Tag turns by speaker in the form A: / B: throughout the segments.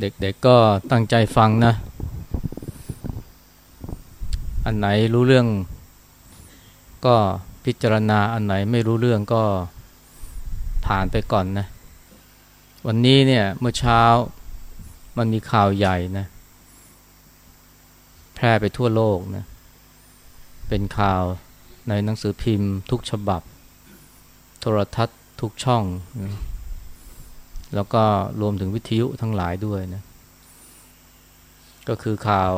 A: เด็กๆก็ตั้งใจฟังนะ อันไหนรู้เรื่องก็พิจารณาอันไหนไม่รู้เรื่องก็ผ่านไปก่อนนะ วันนี้เนี่ยเมื่อเช้ามันมีข่าวใหญ่นะ แพร่ไปทั่วโลกนะ เป็นข่าวในหนังสือพิมพ์ทุกฉบับ โทรทัศน์ทุกช่องนะ แล้วก็รวมถึงวิทยุทั้งหลายด้วยนะ ก็คือข่าว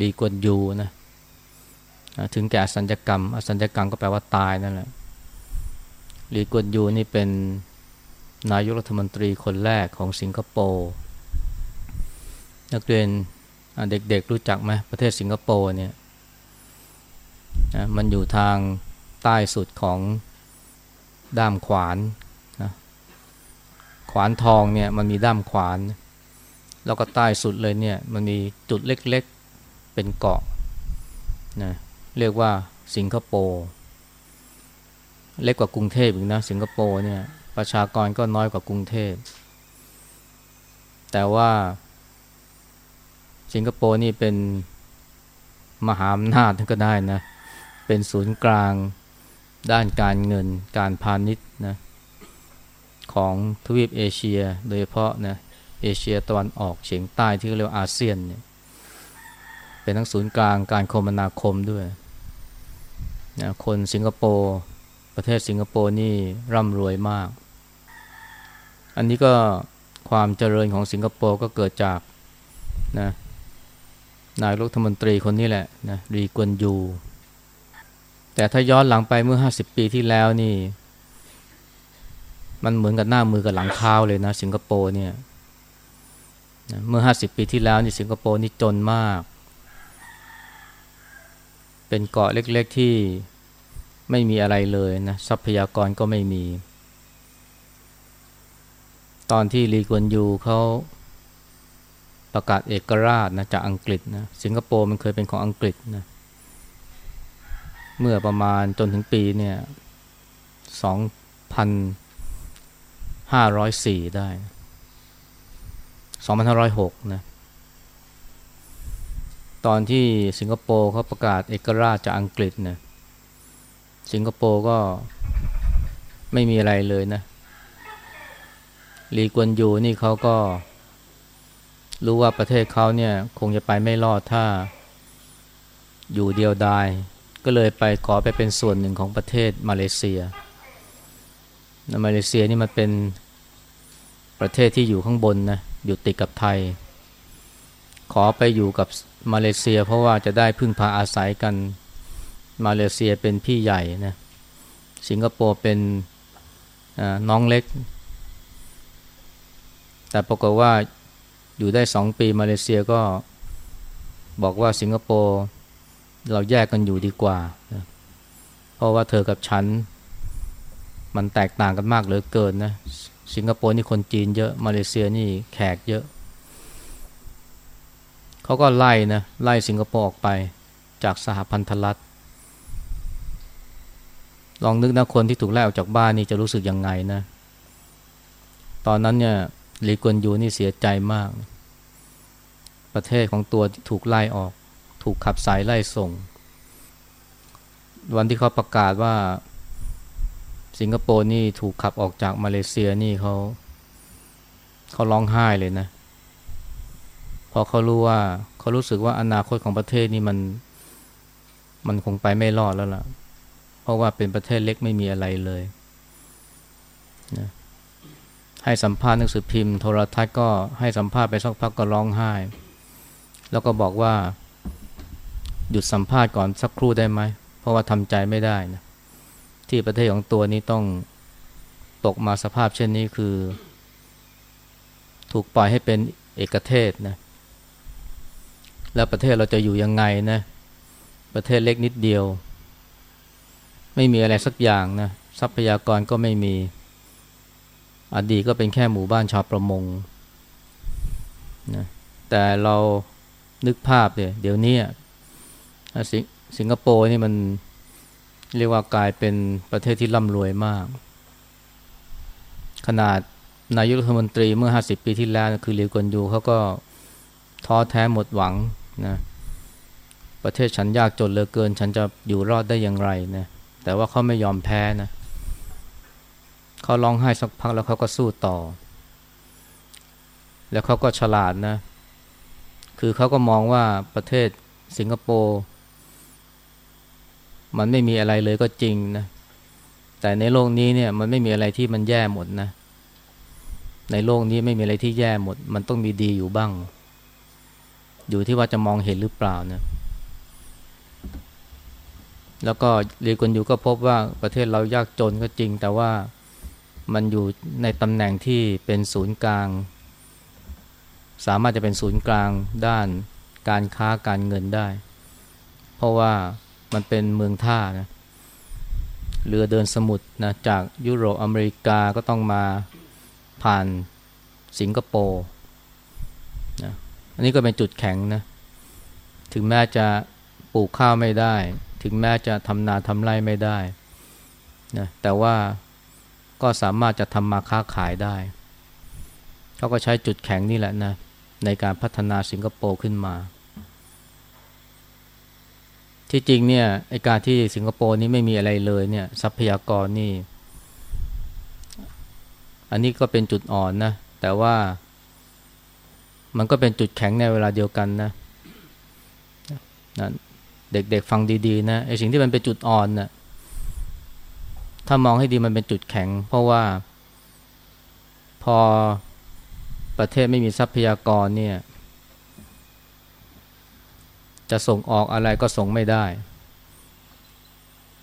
A: ลีกวนยูนะ ถึงแก่อสัญญกรรม อสัญญกรรมก็แปลว่าตายนั่นแหละลีกวนยูนี่เป็นนายกรัฐมนตรีคนแรกของสิงคโปร์นักเรียนเด็กๆรู้จักไหมประเทศสิงคโปร์เนี่ยมันอยู่ทางใต้สุดของด้ามขวาน ขวานทองเนี่ยมันมีด้ามขวาน แล้วก็ใต้สุดเลยเนี่ยมันมีจุดเล็กๆเป็นเกาะนะเรียกว่าสิงคโปร์เล็กกว่ากรุงเทพอีกนะสิงคโปร์เนี่ยประชากรก็น้อยกว่ากรุงเทพ แต่ว่า สิงคโปร์นี่เป็นมหาอำนาจก็ได้นะ เป็นศูนย์กลางด้านการเงินการพาณิชย์ ของทวีปเอเชีย โดยเฉพาะนะเอเชียตะวันออกเฉียงใต้ที่เรียกว่าอาเซียนเนี่ยเป็นทั้งศูนย์กลางการคมนาคมด้วยนะคนสิงคโปร์ประเทศสิงคโปร์นี่ร่ำรวยมาก อันนี้ก็ความเจริญของสิงคโปร์ก็เกิดจากนะนายรัฐมนตรีคนนี้แหละนะรีกวนยู แต่ถ้าย้อนหลังไปเมื่อ 50 ปีที่แล้วนี่ มันเหมือนกับหน้ามือกับหลังเท้าเลยนะ สิงคโปร์เนี่ยเมื่อห้าสิบปีที่แล้วนี่สิงคโปร์นี่จนมาก เป็นเกาะเล็กๆที่ไม่มีอะไรเลยนะ ทรัพยากรก็ไม่มี ตอนที่ลีกวนยูเขาประกาศเอกราชนะจากอังกฤษนะสิงคโปร์มันเคยเป็นของอังกฤษนะเมื่อประมาณจนถึงปีเนี่ยสองพัน ห้าร้อยสี่ได้สองพันห้าร้อยหกนะตอนที่สิงคโปร์เขาประกาศเอกราชจากอังกฤษนะสิงคโปร์ก็ไม่มีอะไรเลยนะลีกวนยูนี่เขาก็ รู้ว่าประเทศเขาเนี่ยคงจะไปไม่รอดถ้าอยู่เดียวดาย ก็เลยไปขอไปเป็นส่วนหนึ่งของประเทศมาเลเซีย มาเลเซียนี่มันเป็น ประเทศที่อยู่ข้างบนนะอยู่ติดกับไทย ขอไปอยู่กับมาเลเซีย เพราะว่าจะได้พึ่งพาอาศัยกันมาเลเซียเป็นพี่ใหญ่นะสิงคโปร์เป็นน้องเล็ก แต่ปรากฏว่าอยู่ได้สองปีมาเลเซียก็บอกว่าสิงคโปร์เราแยกกันอยู่ดีกว่า เพราะว่าเธอกับฉัน มันแตกต่างกันมากเหลือเกินนะ สิงคโปร์นี่คนจีนเยอะ มาเลเซียนี่แขกเยอะ เขาก็ไล่นะไล่สิงคโปร์ออกไปจากสหพันธรัฐ ลองนึกนะคนที่ถูกไล่ออกจากบ้านนี่จะรู้สึกยังไงนะ ตอนนั้นเนี่ยลีกวนยูนี่เสียใจมาก ประเทศของตัวถูกไล่ออก ถูกขับสายไล่ส่ง วันที่เขาประกาศว่า สิงคโปร์นี่ถูกขับออกจากมาเลเซียนี่เขาเขาร้องไห้เลยนะเพราะเขารู้ว่าเขารู้สึกว่าอนาคตของประเทศนี่มัน มันคงไปไม่รอดแล้วล่ะ เพราะว่าเป็นประเทศเล็กไม่มีอะไรเลยนะให้สัมภาษณ์หนังสือพิมพ์โทรทัศน์ก็ให้สัมภาษณ์ไปสักพักก็ร้องไห้ แล้วก็บอกว่า หยุดสัมภาษณ์ก่อนสักครู่ได้ไหม เพราะว่าทำใจไม่ได้นะ ที่ประเทศของตัวนี้ต้องตกมาสภาพเช่นนี้คือ ถูกปล่อยให้เป็นเอกเทศนะแล้วประเทศเราจะอยู่ยังไงนะ ประเทศเล็กนิดเดียว ไม่มีอะไรสักอย่างนะทรัพยากรก็ไม่มี อดีตก็เป็นแค่หมู่บ้านชาวประมงนะแต่เรานึกภาพเดี๋ยเดี๋ยวนี้สิงสิงคโปร์นี่มัน เรียกว่ากลายเป็นประเทศที่ร่ำรวยมาก ขนาดนายกรัฐมนตรีเมื่อ 50 ปีที่แล้วคือเลียวกวนยูเขาก็ท้อแท้หมดหวังนะประเทศฉันยากจนเหลือเกิน ฉันจะอยู่รอดได้อย่างไรนะแต่ว่าเขาไม่ยอมแพ้นะเขาร้องไห้สักพักแล้วเขาก็สู้ต่อ แล้วเขาก็ฉลาดนะ คือเขาก็มองว่าประเทศสิงคโปร์ มันไม่มีอะไรเลยก็จริงนะ แต่ในโลกนี้เนี่ยมันไม่มีอะไรที่มันแย่หมดนะ ในโลกนี้ไม่มีอะไรที่แย่หมด มันต้องมีดีอยู่บ้าง อยู่ที่ว่าจะมองเห็นหรือเปล่านะ แล้วก็เรียกคนอยู่ก็พบว่าประเทศเรายากจนก็จริง แต่ว่ามันอยู่ในตำแหน่งที่เป็นศูนย์กลาง สามารถจะเป็นศูนย์กลางด้านการค้าการเงินได้ เพราะว่า มันเป็นเมืองท่านะเรือเดินสมุทรนะจากยุโรปอเมริกาก็ต้องมาผ่านสิงคโปร์นะอันนี้ก็เป็นจุดแข็งนะถึงแม้จะปลูกข้าวไม่ได้ ถึงแม้จะทำนาทำไร่ไม่ได้นะแต่ว่าก็สามารถจะทำมาค้าขายได้เขาก็ใช้จุดแข็งนี่แหละนะในการพัฒนาสิงคโปร์ขึ้นมา ที่จริงเนี่ยไอการที่สิงคโปร์นี้ไม่มีอะไรเลยเนี่ยทรัพยากรนี่ อันนี้ก็เป็นจุดอ่อนนะ แต่ว่ามันก็เป็นจุดแข็งในเวลาเดียวกันนะนะเด็กๆฟังดีๆนะไอสิ่งที่มันเป็นจุดอ่อนนะ่ะถ้ามองให้ดีมันเป็นจุดแข็ง เพราะว่า พอประเทศไม่มีทรัพยากรเนี่ย จะส่งออกอะไรก็ส่งไม่ได้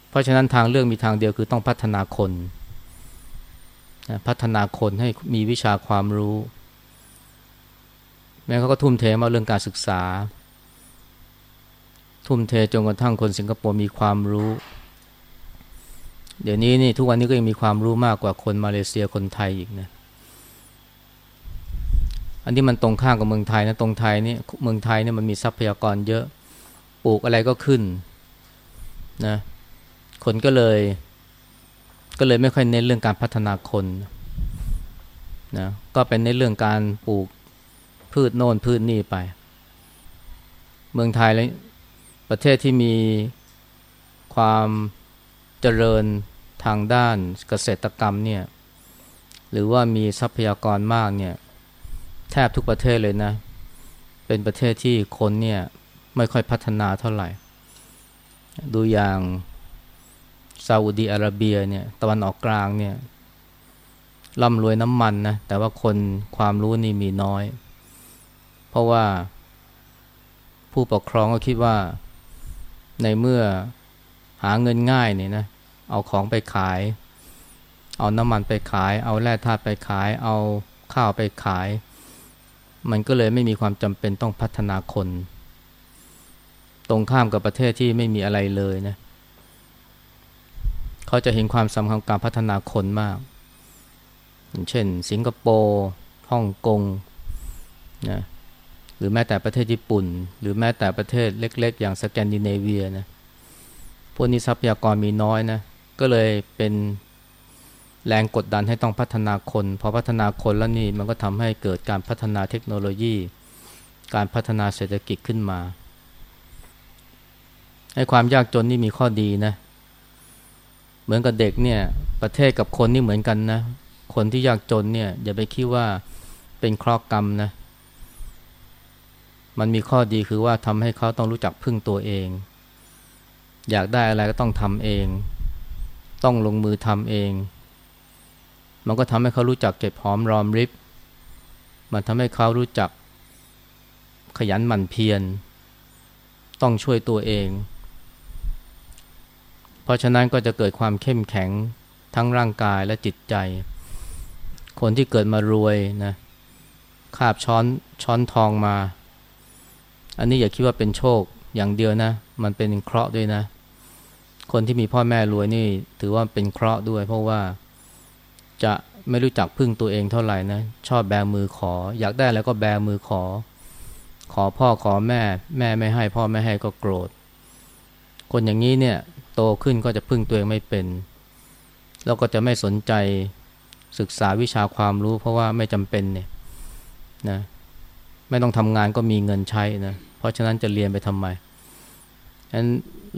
A: เพราะฉะนั้นทางเรื่องมีทางเดียวคือต้องพัฒนาคน พัฒนาคนให้มีวิชาความรู้ แม้เขาก็ทุ่มเทมาเรื่องการศึกษา ทุ่มเทจนกระทั่งคนสิงคโปร์มีความรู้ เดี๋ยวนี้นี่ทุกวันนี้ก็ยังมีความรู้มากกว่าคนมาเลเซียคนไทยอีกนะอันนี้มันตรงข้ามกับเมืองไทยนะตรงไทยนี่เมืองไทยเนี่ยมันมีทรัพยากรเยอะ ปลูกอะไรก็ขึ้นนะคนก็เลย ก็เลยไม่ค่อยเน้นเรื่องการพัฒนาคนนะก็เป็นในเรื่องการปลูกพืชโน่นพืชนี่ไป เมืองไทยแล้วประเทศที่มีความเจริญทางด้านเกษตรกรรมเนี่ยหรือว่ามีทรัพยากรมากเนี่ยแทบทุกประเทศเลยนะ เป็นประเทศที่คนเนี่ย ไม่ค่อยพัฒนาเท่าไหร่ ดูอย่างซาอุดีอาระเบียเนี่ยตะวันออกกลางเนี่ยร่ำรวยน้ำมันนะแต่ว่าคนความรู้นี่มีน้อย เพราะว่าผู้ปกครองก็คิดว่าในเมื่อหาเงินง่ายเนี่ยนะเอาของไปขาย เอาน้ำมันไปขาย เอาแร่ธาตุไปขาย เอาข้าวไปขาย มันก็เลยไม่มีความจำเป็นต้องพัฒนาคน ตรงข้ามกับประเทศที่ไม่มีอะไรเลยนะเขาจะเห็นความสำคัญการพัฒนาคนมากอย่างเช่น สิงคโปร์ฮ่องกงนะหรือแม้แต่ประเทศญี่ปุ่น หรือแม้แต่ประเทศเล็ก ๆ อย่างสแกนดิเนเวียนะพวกนี้ทรัพยากรมีน้อยนะก็เลยเป็นแรงกดดันให้ต้องพัฒนาคนพอพัฒนาคนแล้วนี่มันก็ทำให้เกิดการพัฒนาเทคโนโลยี การพัฒนาเศรษฐกิจขึ้นมา ให้ความยากจนนี่มีข้อดีนะ เหมือนกับเด็กเนี่ย ประเทศกับคนนี่เหมือนกันนะ คนที่ยากจนเนี่ยอย่าไปคิดว่าเป็นครอกกรรมนะ มันมีข้อดีคือว่าทำให้เขาต้องรู้จักพึ่งตัวเอง อยากได้อะไรก็ต้องทำเอง ต้องลงมือทำเอง มันก็ทำให้เขารู้จักเก็บหอมรอมริบ มันทำให้เขารู้จักขยันหมั่นเพียรต้องช่วยตัวเอง ราะฉะนั้นก็จะเกิดความเข้มแข็งทั้งร่างกายและจิตใจ คนที่เกิดมารวยนะคาบช้อนช้อนทองมา อันนี้อย่าคิดว่าเป็นโชคอย่างเดียวนะ มันเป็นเคราะห์ด้วยนะ คนที่มีพ่อแม่รวยนี่ ถือว่าเป็นเคราะห์ด้วย เพราะว่าจะไม่รู้จักพึ่งตัวเองเท่าไหร่นะชอบแบมือขอ อยากได้แล้วก็แบมือขอ ขอพ่อขอแม่ แม่ไม่ให้พ่อไม่ให้ก็โกรธ คนอย่างนี้เนี่ย โตขึ้นก็จะพึ่งตัวเองไม่เป็น แล้วก็จะไม่สนใจศึกษาวิชาความรู้ เพราะว่าไม่จำเป็นเนี่ยนะไม่ต้องทำงานก็มีเงินใช้นะเพราะฉะนั้นจะเรียนไปทำไมฉะนั้น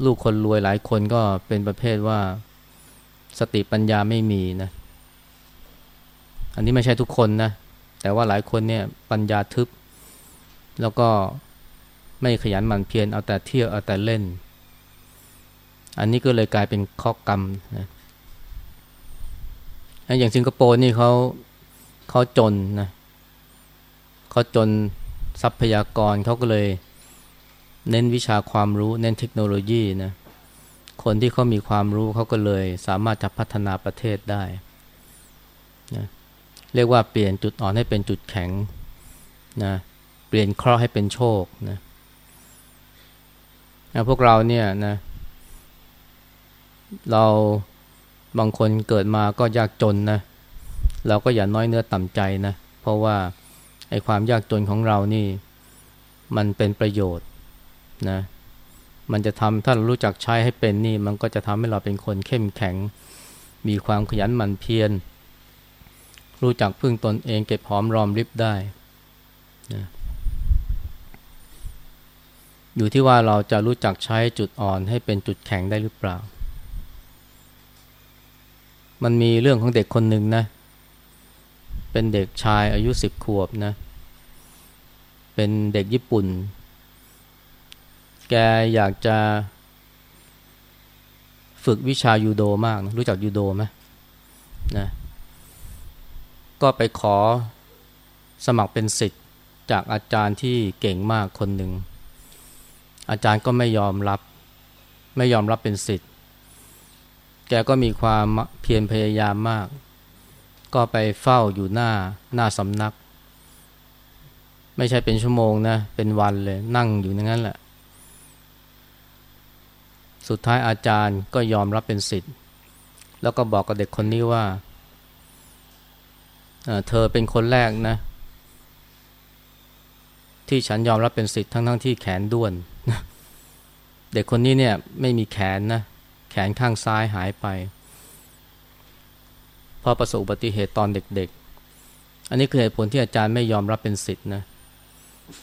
A: ลูกคนรวยหลายคนก็เป็นประเภทว่าสติปัญญาไม่มีนะ อันนี้ไม่ใช่ทุกคนนะ แต่ว่าหลายคนเนี่ยปัญญาทึบ แล้วก็ไม่ขยันหมั่นเพียรเอาแต่เที่ยวเอาแต่เล่น อันนี้ก็เลยกลายเป็นข้อกรรมนะอย่างสิงคโปร์นี่เขาเขาจนนะเขาจนทรัพยากรเขาก็เลยเน้นวิชาความรู้เน้นเทคโนโลยีนะคนที่เขามีความรู้เขาก็เลยสามารถจะพัฒนาประเทศได้นะเรียกว่าเปลี่ยนจุดอ่อนให้เป็นจุดแข็งนะเปลี่ยนเคราะห์ให้เป็นโชคนะนะพวกเราเนี่ยนะเเราบางคนเกิดมาก็ยากจนนะ เราก็อย่าน้อยเนื้อต่ำใจนะ เพราะว่าไอ้ความยากจนของเรานี่ มันเป็นประโยชน์นะ มันจะทำถ้าเรารู้จักใช้ให้เป็นนี่ มันก็จะทำให้เราเป็นคนเข้มแข็ง มีความขยันหมั่นเพียร รู้จักพึ่งตนเองเก็บหอมรอมริบได้นะอยู่ที่ว่าเราจะรู้จักใช้จุดอ่อนให้เป็นจุดแข็งได้หรือเปล่า มันมีเรื่องของเด็กคนหนึ่งนะ เป็นเด็กชายอายุสิบขวบนะ เป็นเด็กญี่ปุ่น แกอยากจะฝึกวิชายูโดมากนะรู้จักยูโดไหมนะ ก็ไปขอสมัครเป็นสิทธิ์จากอาจารย์ที่เก่งมากคนหนึ่ง อาจารย์ก็ไม่ยอมรับ ไม่ยอมรับเป็นสิทธิ์ แกก็มีความเพียรพยายามมาก ก็ไปเฝ้าอยู่หน้าหน้าสำนัก ไม่ใช่เป็นชั่วโมงนะ เป็นวันเลย นั่งอยู่อย่างนั้นแหละ สุดท้ายอาจารย์ก็ยอมรับเป็นสิทธิ์ แล้วก็บอกกับเด็กคนนี้ว่าเธอเป็นคนแรกนะ ที่ฉันยอมรับเป็นสิทธิ์ทั้งทั้งที่แขนด้วน เด็กคนนี้เนี่ยไม่มีแขนนะ แขนข้างซ้ายหายไปพราะประสบอุบัติเหตุตอนเด็กๆ อันนี้คือเหตุผลที่อาจารย์ไม่ยอมรับเป็นสิทธิ์นะ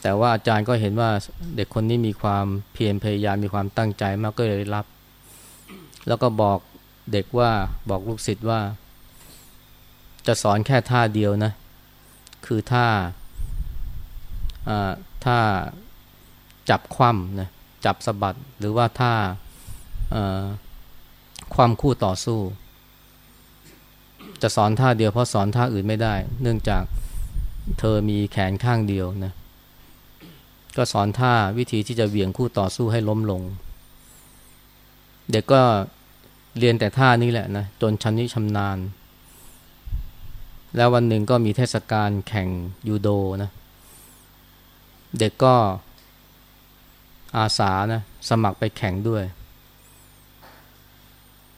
A: แต่ว่าอาจารย์ก็เห็นว่าเด็กคนนี้มีความเพียรพยายามมีความตั้งใจมากก็เลยรับ แล้วก็บอกเด็กว่าบอกลูกศิษย์ว่า จะสอนแค่ท่าเดียวนะ คือท่าท่าจับคว่ำนะจับสะบัดหรือว่าท่า ความคู่ต่อสู้ จะสอนท่าเดียวเพราะสอนท่าอื่นไม่ได้ เนื่องจากเธอมีแขนข้างเดียวนะก็สอนท่าวิธีที่จะเหวี่ยงคู่ต่อสู้ให้ล้มลง เด็กก็เรียนแต่ท่านี้แหละนะจนชันนิชำนาญ แล้ววันหนึ่งก็มีเทศกาลแข่งยูโดนะเด็กก็อาสานะสมัครไปแข่งด้วย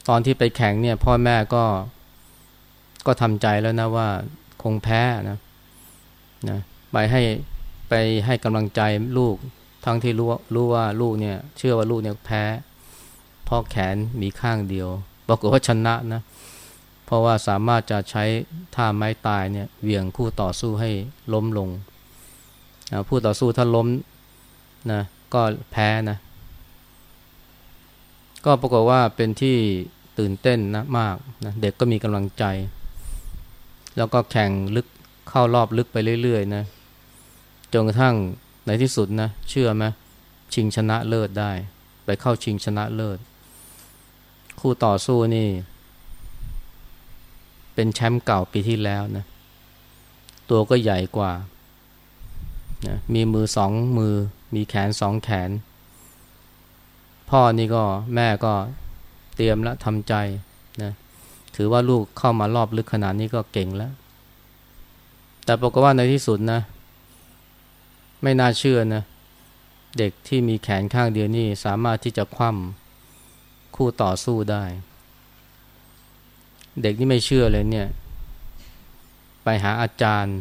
A: ตอนที่ไปแข่งเนี่ย พ่อแม่ก็ก็ทำใจแล้วนะว่าคงแพ้นะนะไปให้ไปให้กำลังใจลูก ทั้งที่รู้รู้ว่าลูกเนี่ย เชื่อว่าลูกเนี่ยแพ้เพราะแขนมีข้างเดียวบอกว่าชนะนะเพราะว่าสามารถจะใช้ท่าไม้ตายเนี่ยเหวี่ยงคู่ต่อสู้ให้ล้มลงผู้ต่อสู้ถ้าล้มนะก็แพ้นะ ก็ปรากฏว่าเป็นที่ตื่นเต้นนะมากนะเด็กก็มีกำลังใจ แล้วก็แข่งลึกเข้ารอบลึกไปเรื่อยๆนะจนกระทั่งในที่สุดนะเชื่อไหมชิงชนะเลิศได้ ไปเข้าชิงชนะเลิศ คู่ต่อสู้นี่ เป็นแชมป์เก่าปีที่แล้วนะตัวก็ใหญ่กว่านะมีมือสองมือมีแขนสองแขน พ่อนี่ก็แม่ก็เตรียมแล้วทำใจนะถือว่าลูกเข้ามารอบลึกขนาดนี้ก็เก่งแล้ว แต่ปรากฏว่าในที่สุดนะ ไม่น่าเชื่อนะ เด็กที่มีแขนข้างเดียวนี่สามารถที่จะคว่ำคู่ต่อสู้ได้ เด็กนี่ไม่เชื่อเลยเนี่ย ไปหาอาจารย์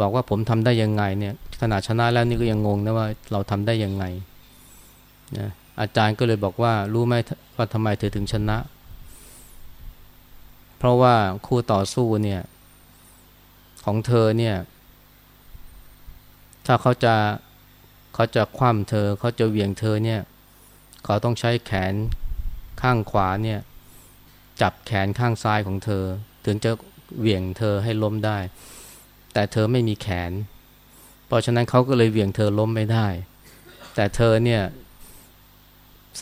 A: บอกว่าผมทำได้ยังไงเนี่ยขนาดชนะแล้วนี่ก็ยังงงนะว่าเราทำได้ยังไง นะอาจารย์ก็เลยบอกว่ารู้ไหมว่าทำไมเธอถึงชนะเพเพราะว่าคู่ต่อสู้เนี่ยของเธอเนี่ย ถ้าเขาจะเขาจะคว่ำเธอเขาจะเหวี่ยงเธอเนี่ยเขาต้องใช้แขนข้างขวาเนี่ยจับแขนข้างซ้ายของเธอ ถึงจะเหวี่ยงเธอให้ล้มได้ แต่เธอไม่มีแขน เพราะฉะนั้นเขาก็เลยเหวี่ยงเธอล้มไม่ได้ แต่เธอเนี่ย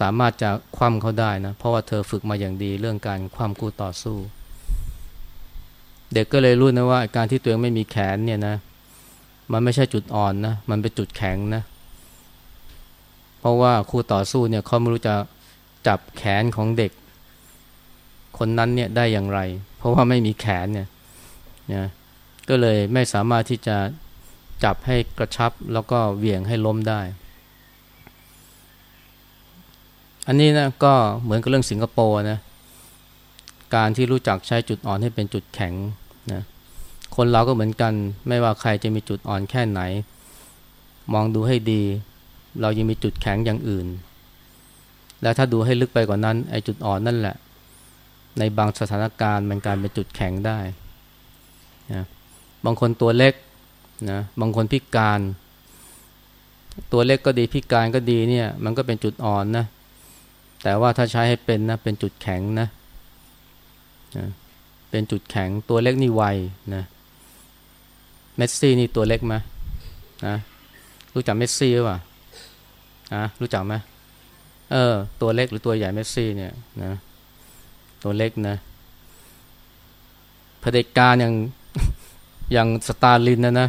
A: สามารถจะคว่ำเขาได้นะ เพราะว่าเธอฝึกมาอย่างดีเรื่องการคว่ำคู่ต่อสู้ เด็กก็เลยรู้นะว่าการที่ตัวเองไม่มีแขนเนี่ยนะ มันไม่ใช่จุดอ่อนนะ มันเป็นจุดแข็งนะ เพราะว่าคู่ต่อสู้เนี่ยเขาไม่รู้จะจับแขนของเด็ก คนนั้นเนี่ยได้อย่างไร เพราะว่าไม่มีแขนเนี่ยนะก็เลยไม่สามารถที่จะจับให้กระชับแล้วก็เหวี่ยงให้ล้มได้ อันนี้นะก็เหมือนกับเรื่องสิงคโปร์นะการที่รู้จักใช้จุดอ่อนให้เป็นจุดแข็งนะคนเราก็เหมือนกัน ไม่ว่าใครจะมีจุดอ่อนแค่ไหน มองดูให้ดี เรายังมีจุดแข็งอย่างอื่น แล้วถ้าดูให้ลึกไปกว่านั้นไอ้จุดอ่อนนั่นแหละ ในบางสถานการณ์มันกลายเป็นจุดแข็งได้นะบางคนตัวเล็กนะบางคนพิการ ตัวเล็กก็ดีพิการก็ดีเนี่ย มันก็เป็นจุดอ่อนนะ แต่ว่าถ้าใช้ให้เป็นนะเป็นจุดแข็งนะนะเป็นจุดแข็งตัวเล็กนี่ไวนะเมสซี่นี่ตัวเล็กไหมนะรู้จักเมสซี่หรือเปล่านะรู้จักไหมเออ ตัวเล็กหรือตัวใหญ่เมสซี่เนี่ยนะตัวเล็กนะเผด็จการอย่างอย่างสตาลินนะนะ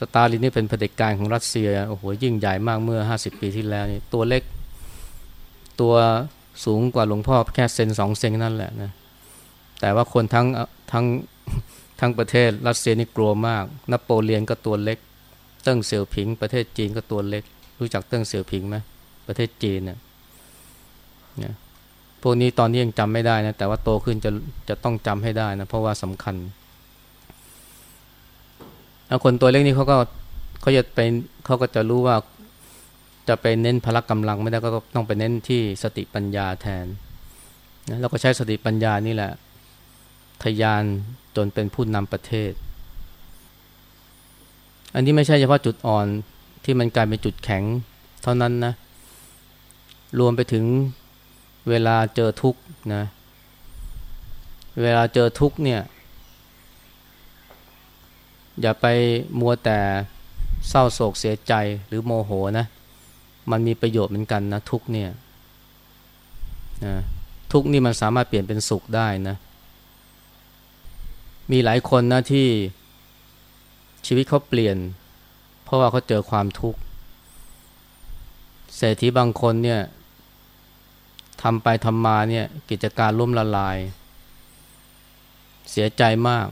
A: สตาลินนี่เป็นเผด็จการของรัสเซียโอ้โหยิ่งใหญ่มากเมื่อห้าสิบปีที่แล้วนี่ตัวเล็ก ตัวสูงกว่าหลวงพ่อแค่เซนสองเซนนั่นแหละนะแต่ว่าคนทั้งทั้งทั้งประเทศรัสเซียนี่กลัวมากนโปเลียนก็ตัวเล็ก เติ้งเสี่ยวผิง ประเทศจีนก็ตัวเล็ก รู้จักเติ้งเสี่ยวผิงไหมประเทศจีนเนี่ยเนี่ยพวกนี้ตอนนี้ยังจำไม่ได้นะ แต่ว่าโตขึ้นจะจะต้องจำให้ได้นะ เพราะว่าสำคัญแล้วคนตัวเล็กนี่เขาก็เขาจะไปเขาก็จะรู้ว่า จะไปเน้นพละกำลังไม่ได้ก็ต้องไปเน้นที่สติปัญญาแทนนะแล้วก็ใช้สติปัญญานี่แหละทยานจนเป็นผู้นำประเทศ อันนี้ไม่ใช่เฉพาะจุดอ่อนที่มันกลายเป็นจุดแข็งเท่านั้นนะ รวมไปถึงเวลาเจอทุกข์นะ เวลาเจอทุกข์เนี่ย อย่าไปมัวแต่เศร้าโศกเสียใจหรือโมโหนะ มันมีประโยชน์เหมือนกันนะทุกเนี่ยนะทุกนี่มันสามารถเปลี่ยนเป็นสุขได้นะ มีหลายคนนะที่ชีวิตเขาเปลี่ยน เพราะว่าเขาเจอความทุกข์เศรษฐีบางคนเนี่ยทำไปทำมาเนี่ยกิจการล่มละลาย เสียใจมาก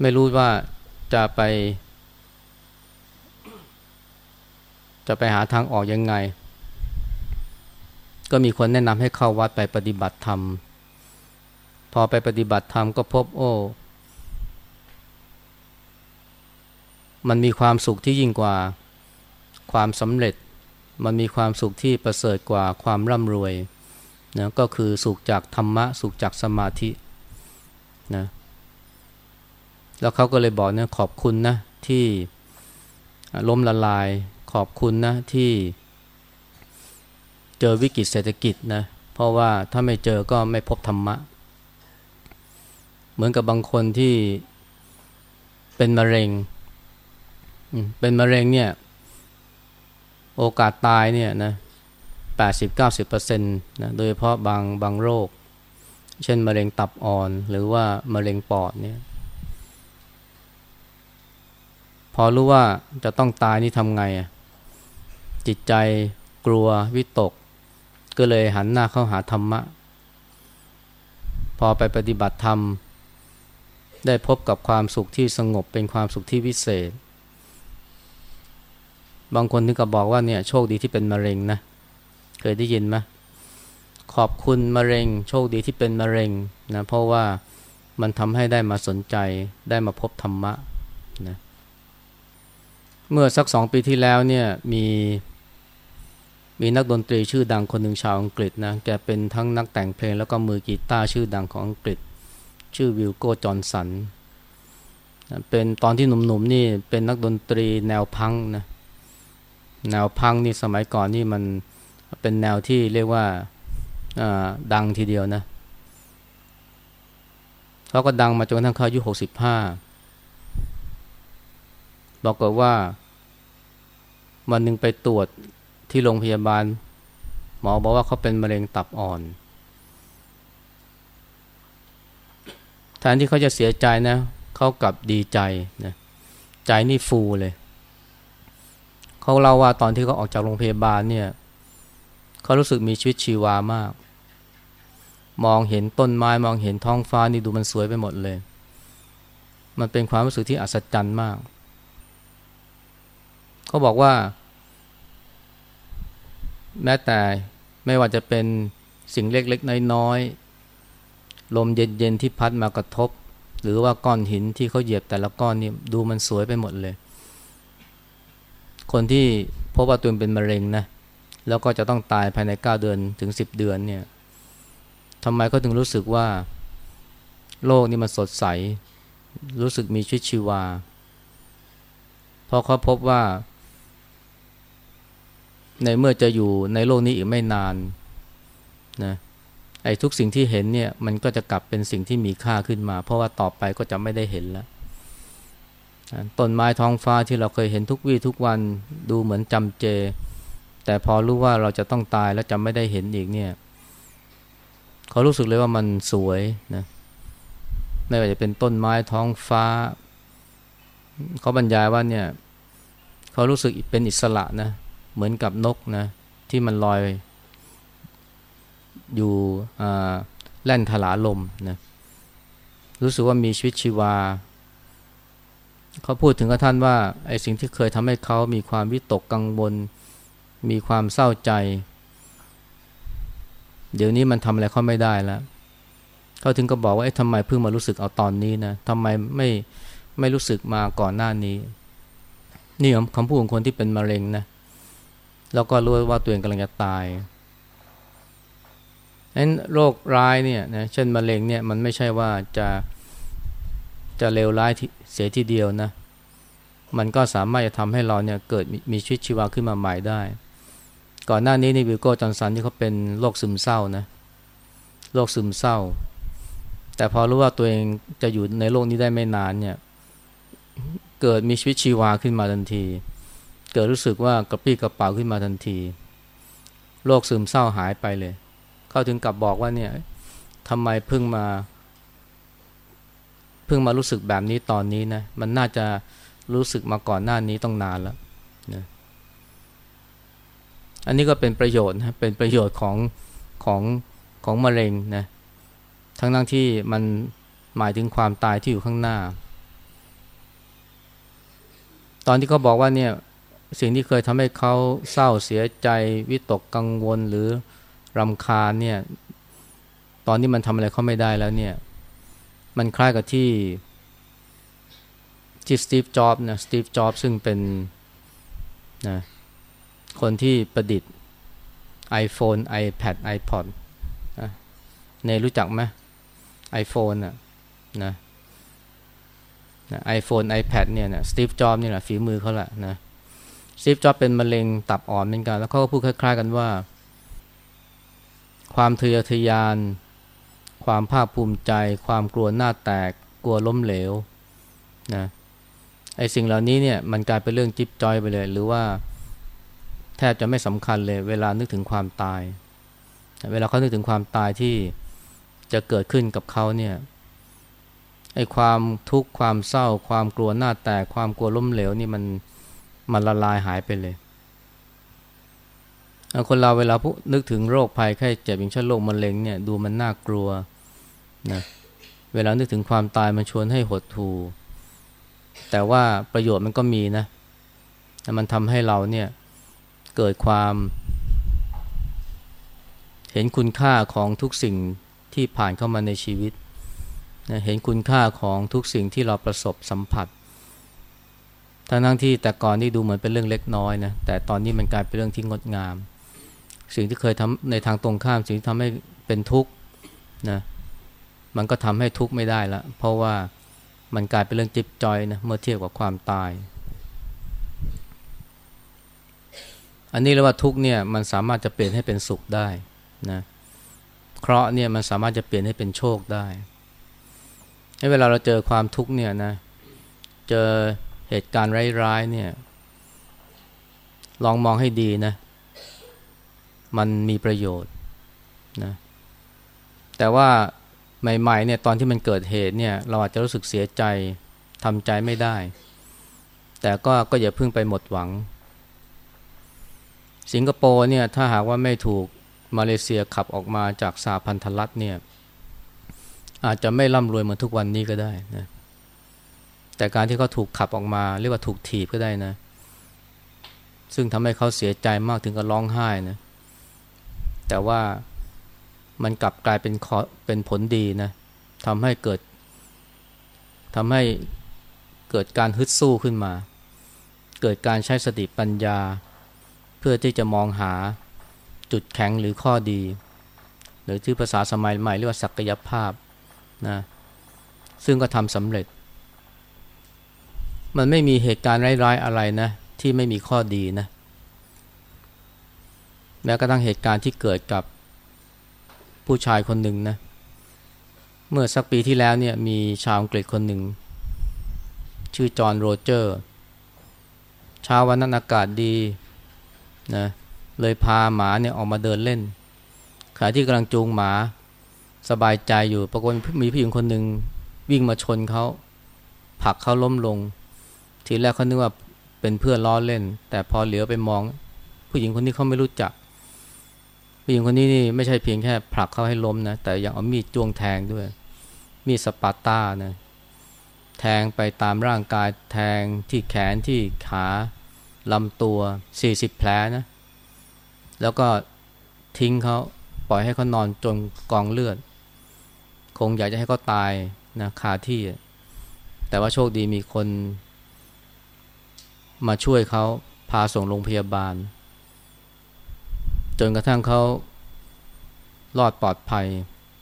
A: ไม่รู้ว่าจะไป จะไปหาทางออกยังไง ก็มีคนแนะนำให้เข้าวัดไปปฏิบัติธรรม พอไปปฏิบัติธรรมก็พบโอ้ มันมีความสุขที่ยิ่งกว่าความสำเร็จ มันมีความสุขที่ประเสริฐกว่าความร่ำรวยนะก็คือสุขจากธรรมะ สุขจากสมาธินะแล้วเขาก็เลยบอกเนี่ยขอบคุณนะที่ล้มละลาย อบคุณนะที่เจอวิกฤตเศรษฐกิจนะเพราะว่าถ้าไม่เจอก็ไม่พบธรรมะ เหมือนกับบางคนที่เป็นมะเร็ง เป็นมะเร็งเนี่ย โอกาสตายเนี่ยนะแปดสิบเก้าสิบเปอร์เซ็นต์นะโดยเฉพาะบางบางโรค เช่นมะเร็งตับอ่อน หรือว่ามะเร็งปอดเนี่ย พอรู้ว่าจะต้องตายนี่ทำไงอะ จิตใจกลัววิตก ก็เลยหันหน้าเข้าหาธรรมะ พอไปปฏิบัติธรรม ได้พบกับความสุขที่สงบเป็นความสุขที่วิเศษ บางคนถึงกับบอกว่าเนี่ยโชคดีที่เป็นมะเร็งนะ เคยได้ยินไหมขอบคุณมะเร็ง โชคดีที่เป็นมะเร็งนะเพราะว่ามันทำให้ได้มาสนใจได้มาพบธรรมะนะเมื่อสักสองปีที่แล้วเนี่ยมี มีนักดนตรีชื่อดังคนหนึ่งชาวอังกฤษนะ แกเป็นทั้งนักแต่งเพลงแล้วก็มือกีตาร์ชื่อดังของอังกฤษ ชื่อวิลโกจอห์นสัน เป็นตอนที่หนุ่มๆนี่เป็นนักดนตรีแนวพังนะ แนวพังนี่สมัยก่อนนี่มันเป็นแนวที่เรียกว่าดังทีเดียวนะ เขาก็ดังมาจนกระทั่งเขาอายุหกสิบห้าบอกกับว่าวันหนึ่งไปตรวจ ที่โรงพยาบาล หมอบอกว่าเขาเป็นมะเร็งตับอ่อนแทนที่เขาจะเสียใจนะเขากลับดีใจนะใจนี่ฟูเลย เขาเล่าว่าตอนที่เขาออกจากโรงพยาบาลเนี่ยเขารู้สึกมีชีวิตชีวามาก มองเห็นต้นไม้มองเห็นท้องฟ้านี่ดูมันสวยไปหมดเลย มันเป็นความรู้สึกที่อัศจรรย์มาก เขาบอกว่า แม้แต่ไม่ว่าจะเป็นสิ่งเล็กๆ น้อยๆ ลมเย็นๆ ที่พัดมากระทบ หรือว่าก้อนหินที่เขาเหยียบแต่ละก้อนนี่ดูมันสวยไปหมดเลย คนที่พบว่าตัวเองเป็นมะเร็งนะแล้วก็จะต้องตายภายในเก้าเดือนถึงสิบเดือนเนี่ยทำไมเขาถึงรู้สึกว่า โลกนี้มันสดใส รู้สึกมีชีวิตชีวาเพราะเขาพบว่า ในเมื่อจะอยู่ในโลกนี้อีกไม่นานนะไอ้ทุกสิ่งที่เห็นเนี่ยมันก็จะกลับเป็นสิ่งที่มีค่าขึ้นมา เพราะว่าต่อไปก็จะไม่ได้เห็นแล้วต้นไม้ท้องฟ้าที่เราเคยเห็นทุกวี่ทุกวันดูเหมือนจำเจ แต่พอรู้ว่าเราจะต้องตายแล้วจะไม่ได้เห็นอีกเนี่ยเขารู้สึกเลยว่ามันสวยนะไม่ว่าจะเป็นต้นไม้ท้องฟ้า เขาบรรยายว่าเนี่ยเขารู้สึกเป็นอิสระนะ เหมือนกับนกนะที่มันลอยอยู่แล่นถลาลมนะรู้สึกว่ามีชีวิตชีวา เขาพูดถึงกับท่านว่าไอ้สิ่งที่เคยทำให้เขามีความวิตกกังวล มีความเศร้าใจ เดี๋ยวนี้มันทำอะไรเขาไม่ได้แล้วเขาถึงก็บอกว่าไอ้ทำไมเพิ่งมารู้สึกเอาตอนนี้นะทำไมไม่ไม่รู้สึกมาก่อนหน้านี้ นี่คำพูดของคนที่เป็นมะเร็งนะ แล้วก็รู้ว่าตัวเองกำลังจะตายนั้นโรคร้ายเนี่ยนะเช่นมะเร็งเนี่ยมันไม่ใช่ว่าจะจะเลวร้ายเสียทีเดียวนะ มันก็สามารถจะทำให้เราเนี่ยเกิดมีชีวิตชีวาขึ้นมาใหม่ได้ ก่อนหน้านี้นี่วิโก้จอนสันที่เขาเป็นโรคซึมเศร้านะโรคซึมเศร้า แต่พอรู้ว่าตัวเองจะอยู่ในโลกนี้ได้ไม่นานเนี่ย เกิดมีชีวิตชีวาขึ้นมาทันที เกิดรู้สึกว่ากระปี้กระเป๋าขึ้นมาทันที โรคซึมเศร้าหายไปเลย เขาถึงกลับบอกว่าเนี่ยทำไมเพิ่งมา เพิ่งมารู้สึกแบบนี้ตอนนี้นะ มันน่าจะรู้สึกมาก่อนหน้านี้ต้องนานแล้วนะอันนี้ก็เป็นประโยชน์นะเป็นประโยชน์ของของของมะเร็งนะทั้งทั้งที่มันหมายถึงความตายที่อยู่ข้างหน้า ตอนที่เขาบอกว่าเนี่ย สิ่งที่เคยทำให้เขาเศร้าเสียใจวิตกกังวลหรือรำคาญเนี่ย ตอนนี้มันทำอะไรเขาไม่ได้แล้วเนี่ย มันคล้ายกับที่ที่สตีฟจ็อบนะสตีฟจ็อบซึ่งเป็นนะคนที่ประดิษฐ์ iPhone iPad iPod นะเนรู้จักไหม iPhone น่ะนะนะไอโฟนไอแพดเนี่ยนะสตีฟจ็อบนี่แหละฝีมือเขาแหละนะ สตีฟจ็อบเป็นมะเร็งตับอ่อนเหมือนกัน แล้วเขาก็พูดคล้าย ๆ กันว่า ความทะเยอทะยาน ความภาคภูมิใจ ความกลัวหน้าแตก กลัวล้มเหลวนะไอสิ่งเหล่านี้เนี่ยมันกลายเป็นเรื่องจิ๊บจอยไปเลย หรือว่าแทบจะไม่สำคัญเลย เวลานึกถึงความตาย เวลาเขานึกถึงความตายที่จะเกิดขึ้นกับเขาเนี่ยไอความทุกข์ความเศร้า ความกลัวหน้าแตก ความกลัวล้มเหลวนี่มัน มันละลายหายไปเลย คนเราเวลาพูนึกถึงโรคภัยไข้เจ็บอย่างเช่นโรคมะเร็งเนี่ยดูมันน่ากลัวนะเวลานึกถึงความตายมันชวนให้หดหู่แต่ว่าประโยชน์มันก็มีนะ มันทำให้เราเนี่ยเกิดความ เห็นคุณค่าของทุกสิ่งที่ผ่านเข้ามาในชีวิต เห็นคุณค่าของทุกสิ่งที่เราประสบสัมผัส ทั้งทั้งที่แต่ก่อนนี่ดูเหมือนเป็นเรื่องเล็กน้อยนะแต่ตอนนี้มันกลายเป็นเรื่องที่งดงาม สิ่งที่เคยทำในทางตรงข้าม สิ่งที่ทำให้เป็นทุกข์นะมันก็ทำให้ทุกข์ไม่ได้ละเพราะว่ามันกลายเป็นเรื่องจิบจอยนะเมื่อเทียบกับความตาย อันนี้เรียกว่าทุกข์เนี่ยมันสามารถจะเปลี่ยนให้เป็นสุขได้นะเคราะห์เนี่ยมันสามารถจะเปลี่ยนให้เป็นโชคได้ให้เวลาเราเจอความทุกข์เนี่ยนะเจอ เหตุการณ์ร้ายๆเนี่ย ลองมองให้ดีนะ มันมีประโยชน์นะ แต่ว่าใหม่ๆเนี่ยตอนที่มันเกิดเหตุเนี่ย เราอาจจะรู้สึกเสียใจทำใจไม่ได้ แต่ก็ก็อย่าเพิ่งไปหมดหวัง สิงคโปร์เนี่ยถ้าหากว่าไม่ถูกมาเลเซียขับออกมาจากสาพันธรัฐเนี่ย อาจจะไม่ร่ำรวยเหมือนทุกวันนี้ก็ได้นะ แต่การที่เขาถูกขับออกมา เรียกว่าถูกถีบก็ได้นะ ซึ่งทำให้เขาเสียใจมากถึงกับร้องไห้นะ แต่ว่ามันกลับกลายเป็นเป็นผลดีนะทำให้เกิดทำให้เกิดการฮึดสู้ขึ้นมา เกิดการใช้สติปัญญา เพื่อที่จะมองหาจุดแข็งหรือข้อดี หรือที่ภาษาสมัยใหม่เรียกว่าศักยภาพนะซึ่งก็ทำสำเร็จ มันไม่มีเหตุการณ์ร้ายๆอะไรนะ ที่ไม่มีข้อดีนะแม้กระทั่งเหตุการณ์ที่เกิดกับผู้ชายคนหนึ่งนะ เมื่อสักปีที่แล้วเนี่ยมีชาวอังกฤษคนหนึ่ง ชื่อจอห์นโรเจอร์เช้าวันนั้นอากาศดีนะเลยพาหมาเนี่ยออกมาเดินเล่น ขณะที่กำลังจูงหมาสบายใจอยู่ปรากฏมีผู้หญิงคนหนึ่งวิ่งมาชนเขาผลักเขาล้มลง ทีแรกเขานึกว่าเป็นเพื่อนล้อเล่น แต่พอเหลียวไปมอง ผู้หญิงคนนี้เขาไม่รู้จัก ผู้หญิงคนนี้นี่ไม่ใช่เพียงแค่ผลักเขาให้ล้มนะ แต่ยังเอามีดจ้วงแทงด้วย มีดสปาร์ต้านะแทงไปตามร่างกายแทงที่แขนที่ขาลำตัวสี่สิบแผลนะ แล้วก็ทิ้งเขาปล่อยให้เขานอนจนกองเลือด คงอยากจะให้เขาตายนะคาที่ แต่ว่าโชคดีมีคน มาช่วยเขาพาส่งโรงพยาบาล จนกระทั่งเขารอดปลอดภัย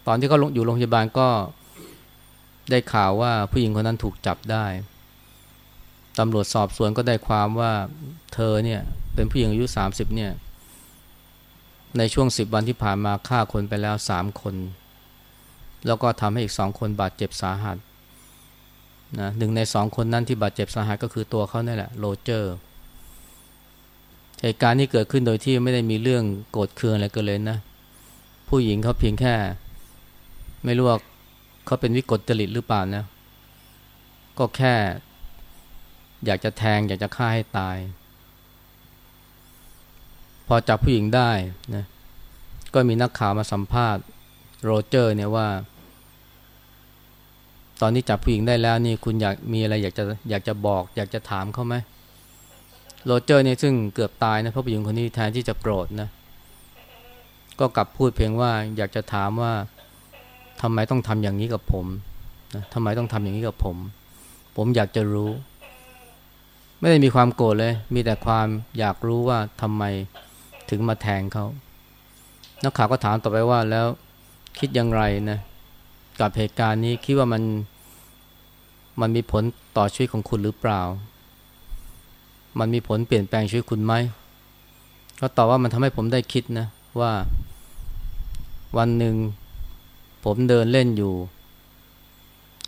A: ตอนที่เขาอยู่โรงพยาบาลก็ได้ข่าวว่าผู้หญิงคนนั้นถูกจับได้ตำรวจสอบสวนก็ได้ความว่าเธอเนี่ยเป็นผู้หญิงอายุสามสิบเนี่ยในช่วงสิบวันที่ผ่านมาฆ่าคนไปแล้วสามคน แล้วก็ทำให้อีกสองคนบาดเจ็บสาหัส นะหนึ่งในสองคนนั้นที่บาดเจ็บสาหัสก็คือตัวเขาเนี่ยแหละโรเจอร์เหตุการณ์ที่เกิดขึ้นโดยที่ไม่ได้มีเรื่องโกรธเคืองอะไรกันเลยนะ ผู้หญิงเขาเพียงแค่ ไม่รู้ว่าเขาเป็นวิกลจริตหรือเปล่านะ ก็แค่ อยากจะแทง อยากจะฆ่าให้ตาย พอจับผู้หญิงได้นะก็มีนักข่าวมาสัมภาษณ์โรเจอร์เนี่ยว่า อนนี้จับผู้หญิงได้แล้วนี่คุณอยากมีอะไรอยากจะอยากจะบอก อยากจะถามเขาไหมโรเจอร์เนี่ยซึ่งเกือบตายนะเพราะผู้หญิงคนนี้แทนที่จะโกรธนะก็กลับพูดเพียงว่าอยากจะถามว่าทำไมต้องทำอย่างนี้กับผมนะทำไมต้องทำอย่างนี้กับผม ผมอยากจะรู้ ไม่ได้มีความโกรธเลย มีแต่ความอยากรู้ว่าทำไมถึงมาแทงเขานักข่าวก็ถามต่อไปว่าแล้วคิดอย่างไรนะกับเหตุการณ์นี้คิดว่ามัน มันมีผลต่อชีวิตของคุณหรือเปล่า มันมีผลเปลี่ยนแปลงชีวิตคุณไหมก็ตอบว่ามันทำให้ผมได้คิดนะว่าวันหนึ่งผมเดินเล่นอยู่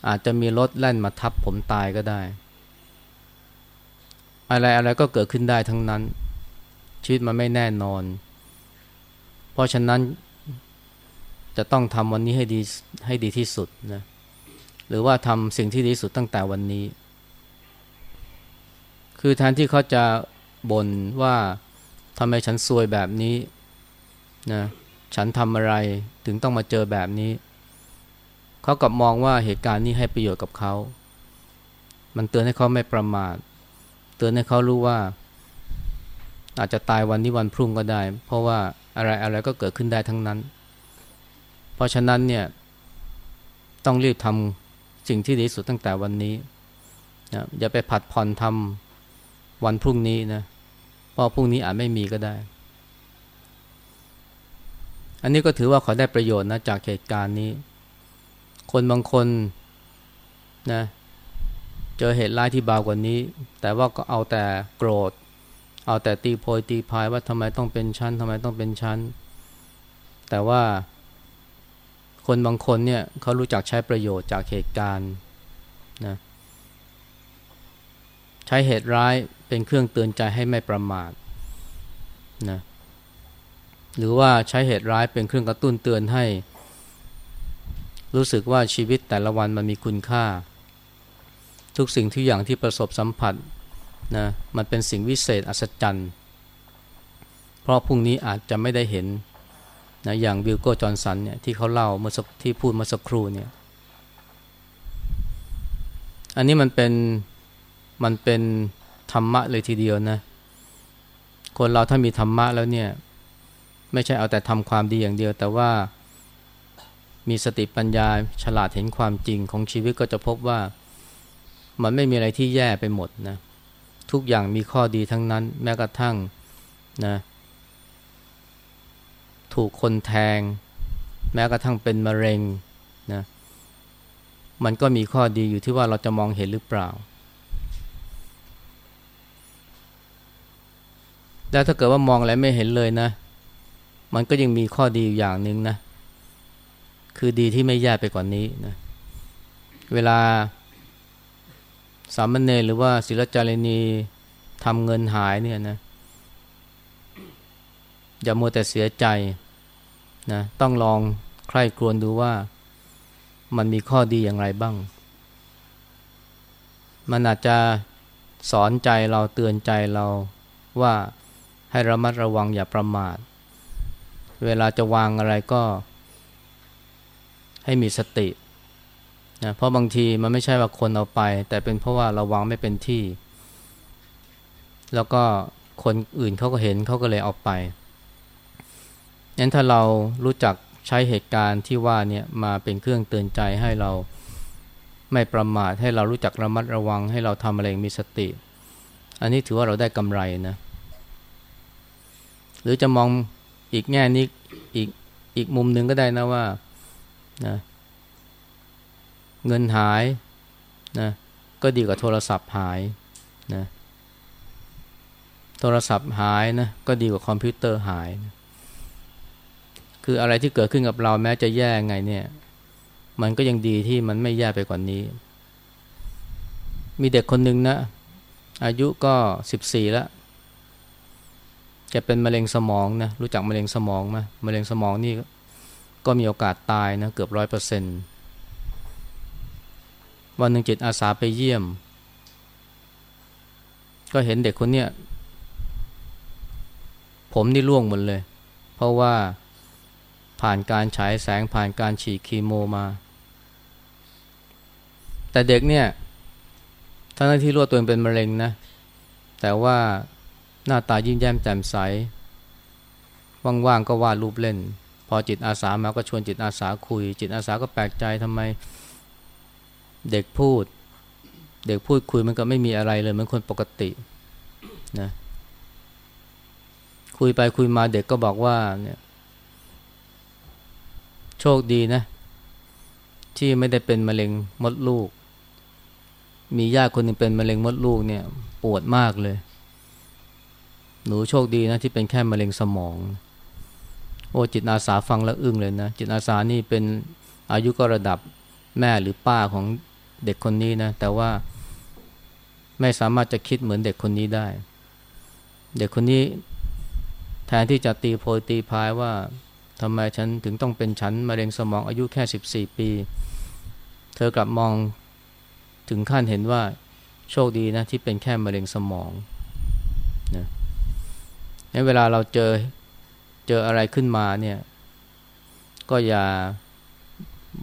A: อาจจะมีรถแล่นมาทับผมตายก็ได้ อะไรอะไรก็เกิดขึ้นได้ทั้งนั้น ชีวิตมันไม่แน่นอน เพราะฉะนั้นจะต้องทำวันนี้ให้ดีให้ดีที่สุดนะ หรือว่าทำสิ่งที่ดีสุดตั้งแต่วันนี้ คือแทนที่เขาจะบ่นว่าทำไมฉันซวยแบบนี้นะฉันทำอะไรถึงต้องมาเจอแบบนี้ เขากลับมองว่าเหตุการณ์นี้ให้ประโยชน์กับเขา มันเตือนให้เขาไม่ประมาท เตือนให้เขารู้ว่า อาจจะตายวันนี้วันพรุ่งก็ได้ เพราะว่าอะไรอะไรก็เกิดขึ้นได้ทั้งนั้น เพราะฉะนั้นเนี่ย ต้องรีบทำ สิ่งที่ดีสุดตั้งแต่วันนี้นะอย่าไปผัดผ่อนทำวันพรุ่งนี้นะเพราะพรุ่งนี้อาจไม่มีก็ได้ อันนี้ก็ถือว่าขาได้ประโยชน์นะจากเหตุการณ์นี้ คนบางคนนะเจอเหตุร้ายที่บากว่านี้ แต่ว่าก็เอาแต่โกรธ เอาแต่ตีโพยตีพายว่าทำไมต้องเป็นชั้นทำไมต้องเป็นชั้น แต่ว่า คนบางคนเนี่ยเขารู้จักใช้ประโยชน์จากเหตุการณ์นะใช้เหตุร้ายเป็นเครื่องเตือนใจให้ไม่ประมาทนะหรือว่าใช้เหตุร้ายเป็นเครื่องกระตุ้นเตือนให้ รู้สึกว่าชีวิตแต่ละวันมันมีคุณค่า ทุกสิ่งทุกอย่างที่ประสบสัมผัสนะมันเป็นสิ่งวิเศษอัศจรรย์ เพราะพรุ่งนี้อาจจะไม่ได้เห็น นะอย่างวิลโก้จอห์นสันเนี่ยที่เขาเล่าเมื่อสักที่พูดเมื่อสักครู่เนี่ยอันนี้มันเป็นมันเป็นธรรมะเลยทีเดียวนะคนเราถ้ามีธรรมะแล้วเนี่ยไม่ใช่เอาแต่ทำความดีอย่างเดียว แต่ว่ามีสติปัญญาฉลาดเห็นความจริงของชีวิตก็จะพบว่ามันไม่มีอะไรที่แย่ไปหมดนะทุกอย่างมีข้อดีทั้งนั้น แม้กระทั่งนะ ถูกคนแทง แม้กระทั่งเป็นมะเร็งนะมันก็มีข้อดีอยู่ที่ว่าเราจะมองเห็นหรือเปล่า แล้วถ้าเกิดว่ามองอะไรไม่เห็นเลยนะ มันก็ยังมีข้อดีอยู่อย่างหนึ่งนะ คือดีที่ไม่แย่ไปกว่านนี้นะ เวลาสามเณรหรือว่าศิลจารณีทำเงินหายเนี่ยนะ อย่ามัวแต่เสียใจ นะต้องลองใคร่ครวญดูว่ามันมีข้อดีอย่างไรบ้าง มันอาจจะสอนใจเราเตือนใจเราว่าให้ระมัดระวังอย่าประมาท เวลาจะวางอะไรก็ให้มีสตินะเพราะบางทีมันไม่ใช่ว่าคนเอาไป แต่เป็นเพราะว่าเราวางไม่เป็นที่ แล้วก็คนอื่นเขาก็เห็นเขาก็เลยเอาไป งั้นถ้าเรารู้จักใช้เหตุการณ์ที่ว่าเนี่ยมาเป็นเครื่องเตือนใจให้เราไม่ประมาทให้เรารู้จักระมัดระวังให้เราทำอะไรมีสติ อันนี้ถือว่าเราได้กำไรนะ หรือจะมองอีกแง่นี้อีกอีกมุมหนึ่งก็ได้นะว่านะเงินหายนะก็ดีกว่าโทรศัพท์หายนะโทรศัพท์หายนะก็ดีกว่าคอมพิวเตอร์หายนะ คืออะไรที่เกิดขึ้นกับเราแม้จะแย่ไงเนี่ย มันก็ยังดีที่มันไม่แย่ไปกว่านี้ มีเด็กคนหนึ่งนะ อายุก็สิบสี่แล้วแกเป็นมะเร็งสมองนะรู้จักมะเร็งสมองไหมมะเร็งสมองนี่ก็มีโอกาสตายนะเกือบร้อยเปอร์เซ็นต์วันหนึ่งจิตอาสาไปเยี่ยม ก็เห็นเด็กคนเนี้ยผมนี่ร่วงหมดเลย เพราะว่า ผ่านการฉายแสงผ่านการฉีดคีโมมา แต่เด็กเนี่ยทั้งที่รู้ตัวเองเป็นมะเร็งนะ แต่ว่าหน้าตายิ้มแย้มแจ่มใส ว่างๆก็วาดรูปเล่น พอจิตอาสามาก็ชวนจิตอาสาคุย จิตอาสาก็แปลกใจทำไม เด็กพูด เด็กพูดคุยมันก็ไม่มีอะไรเลยเหมือนคนปกตินะคุยไปคุยมาเด็กก็บอกว่าเนี่ย คดีนะ ที่ไม่ได้เป็นมะเร็งมดลูก มีญาติคนหนึ่งเป็นมะเร็งมดลูกเนี่ย ปวดมากเลย หนูโชคดีนะที่เป็นแค่มะเร็งสมอง โอ้จิตอาสาฟังแล้วอึ้งเลยนะ จิตอาสานี่เป็นอายุก็ระดับแม่หรือป้าของเด็กคนนี้นะ แต่ว่าไม่สามารถจะคิดเหมือนเด็กคนนี้ได้ เด็กคนนี้แทนที่จะตีโพยตีพายว่า ทำไมฉันถึงต้องเป็นฉันมะเร็งสมองอายุแค่สิบสี่ปี เธอกลับมองถึงขั้นเห็นว่าโชคดีนะที่เป็นแค่มะเร็งสมองนะนเวลาเราเจอเจออะไรขึ้นมาเนี่ยก็อย่า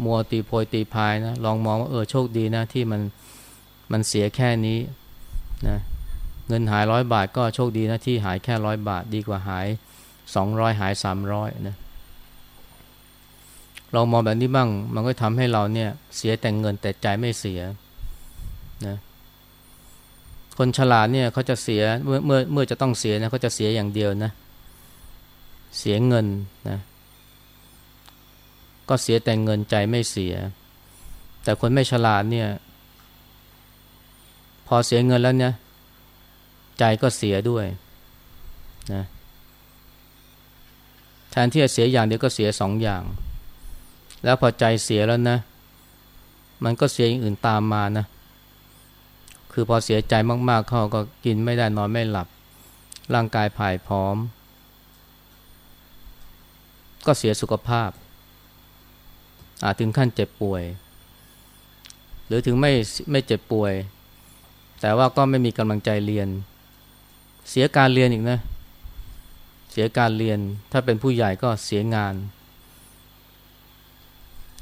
A: มัวตีโพยตีพายนะลองมองว่าเออโชคดีนะที่มันมันเสียแค่นี้นะเงินหายร้อยบาทก็โชคดีนะที่หายแค่ร้อยบาท ดีกว่าหายสองร้อยหายสามร้อยนะ ลองมองแบบนี้บ้าง มันก็ทำให้เราเนี่ยเสียแต่เงินแต่ใจไม่เสียนะคนฉลาดเนี่ยเขาจะเสียเมื่อเมื่อเมื่อจะต้องเสียนะเขาจะเสียอย่างเดียวนะ เสียเงินนะก็เสียแต่เงินใจไม่เสีย แต่คนไม่ฉลาดเนี่ย พอเสียเงินแล้วเนี่ยใจก็เสียด้วยนะแทนที่จะเสียอย่างเดียวก็เสียสองอย่าง แล้วพอใจเสียแล้วนะ มันก็เสียอย่างอื่นตามมานะ คือพอเสียใจมากๆเขาก็กินไม่ได้นอนไม่หลับ ร่างกายผ่ายพร้อม ก็เสียสุขภาพ อาจถึงขั้นเจ็บป่วย หรือถึงไม่ไม่เจ็บป่วย แต่ว่าก็ไม่มีกำลังใจเรียน เสียการเรียนอีกนะ เสียการเรียนถ้าเป็นผู้ใหญ่ก็เสียงาน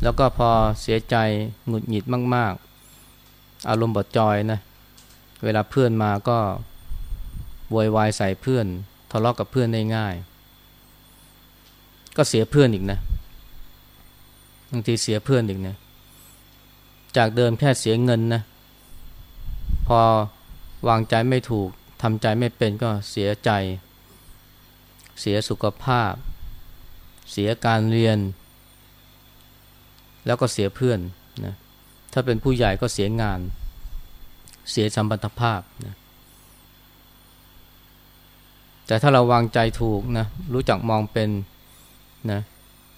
A: แล้วก็พอเสียใจหงุดหงิดมาก ๆ อารมณ์บดจอยนะ เวลาเพื่อนมาก็วอยวายใส่เพื่อน ทะเลาะกกับเพื่อนได้ง่าย ก็เสียเพื่อนอีกนะบางทีเสียเพื่อนอีกนะจากเดิมแค่เสียเงินนะ พอวางใจไม่ถูกทำใจไม่เป็นก็เสียใจ เสียสุขภาพ เสียการเรียน แล้วก็เสียเพื่อนนะถ้าเป็นผู้ใหญ่ก็เสียงาน เสียสัมพันธภาพนะแต่ถ้าเราวางใจถูกนะรู้จักมองเป็นนะ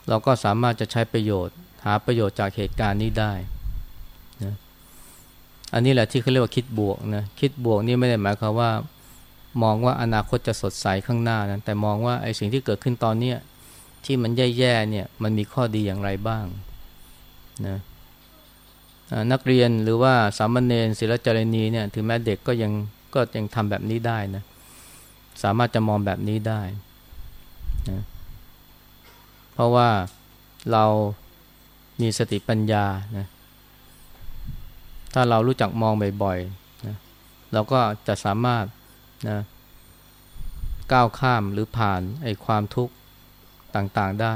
A: เราก็สามารถจะใช้ประโยชน์ หาประโยชน์จากเหตุการณ์นี้ได้นะอันนี้แหละที่เขาเรียกว่าคิดบวกนะคิดบวกนี่ไม่ได้หมายความว่า มองว่าอนาคตจะสดใสข้างหน้านะแต่มองว่าไอ้สิ่งที่เกิดขึ้นตอนเนี้ที่มันแย่ๆเนี่ยมันมีข้อดีอย่างไรบ้าง นะนักเรียนหรือว่าสามเณรศิลจารณีเนี่ยถึงแม้เด็กก็ยังก็ยังทำแบบนี้ได้นะสามารถจะมองแบบนี้ได้นะเพราะว่าเรามีสติปัญญานะถ้าเรารู้จักมองบ่อยๆนะเราก็จะสามารถนะก้าวข้ามหรือผ่านไอ้ความทุกข์ต่างๆได้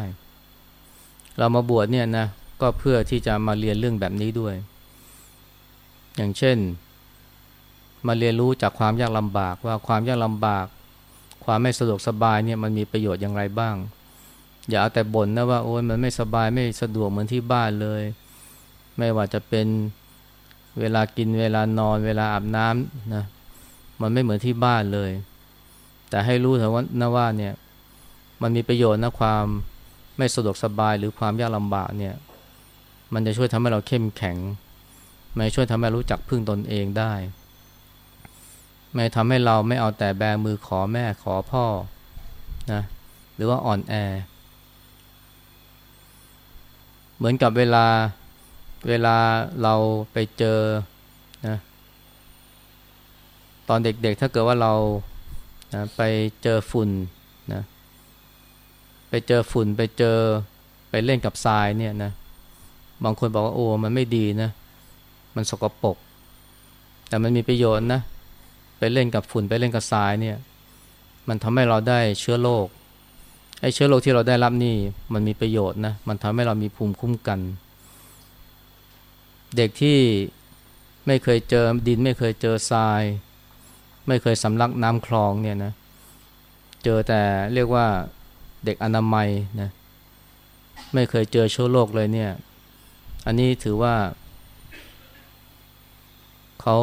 A: เรามาบวชเนี่ยนะ ก็เพื่อที่จะมาเรียนเรื่องแบบนี้ด้วย อย่างเช่น มาเรียนรู้จากความยากลำบากว่าความยากลำบาก ความไม่สะดวกสบายเนี่ยมันมีประโยชน์อย่างไรบ้าง อย่าเอาแต่บ่นนะว่าโอ้ยมันไม่สบายไม่สะดวกเหมือนที่บ้านเลย ไม่ว่าจะเป็นเวลากินเวลานอน เวลาอาบน้ำนะมันไม่เหมือนที่บ้านเลย แต่ให้รู้เถอะว่านะว่าเนี่ยมันมีประโยชน์นะความไม่สะดวกสบายหรือความยากลำบากเนี่ย มันจะช่วยทำให้เราเข้มแข็งไม่ช่วยทำให้รู้จักพึ่งตนเองได้ไม่ทำให้เราไม่เอาแต่แบมือขอแม่ขอพ่อนะหรือว่าอ่อนแอ เหมือนกับเวลาเวลาเราไปเจอนะตอนเด็กๆถ้าเกิดว่าเรานะไปเจอฝุ่นนะไปเจอฝุ่นไปเจอไปเล่นกับทรายเนี่ยนะ บางคนบอกว่าโอ้มันไม่ดีนะ มันสกปรกแต่มันมีประโยชน์นะไปเล่นกับฝุ่นไปเล่นกับทรายเนี่ย มันทำให้เราได้เชื้อโรคไอ้เชื้อโรคที่เราได้รับนี่ มันมีประโยชน์นะมันทำให้เรามีภูมิคุ้มกัน เด็กที่ไม่เคยเจอดินไม่เคยเจอทราย ไม่เคยสำลักน้ำคลองเนี่ยนะ เจอแต่เรียกว่าเด็กอนามัยนะไม่เคยเจอเชื้อโรคเลยเนี่ย อันนี้ถือว่า เขา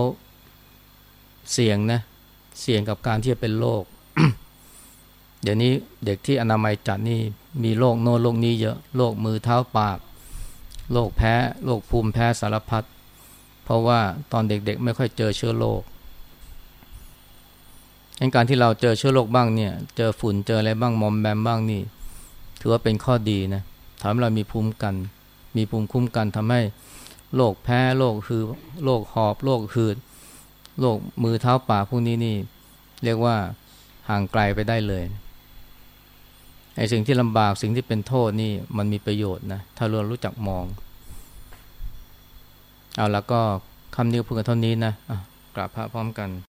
A: เสี่ยงนะ เสี่ยงกับการที่จะเป็นโรคเดี๋ยวนี้เด็กที่อนามัยจัดนี่มีโรคโน้นโรคนี้เยอะโรคมือเท้าปากโรคแพ้โรคภูมิแพ้สารพัดเพราะว่าตอนเด็กๆ ไม่ค่อยเจอเชื้อโรคการที่เราเจอเชื้อโรคบ้างเนี่ย เจอฝุ่นเจออะไรบ้างมอมแมมบ้างนี่ ถือว่าเป็นข้อดีนะทำให้เรามีภูมิกัน มีภูมิคุ้มกันทำให้โรคแพ้โรคคือโรคหอบโรคหืดโรคมือเท้าปากพวกนี้นี่ เรียกว่าห่างไกลไปได้เลยไอ้สิ่งที่ลำบากสิ่งที่เป็นโทษนี่มันมีประโยชน์นะถ้าเรารู้จักมอง เอาแล้วก็คำนี้พูดกันเท่านี้นะะกราบพระพร้อมกัน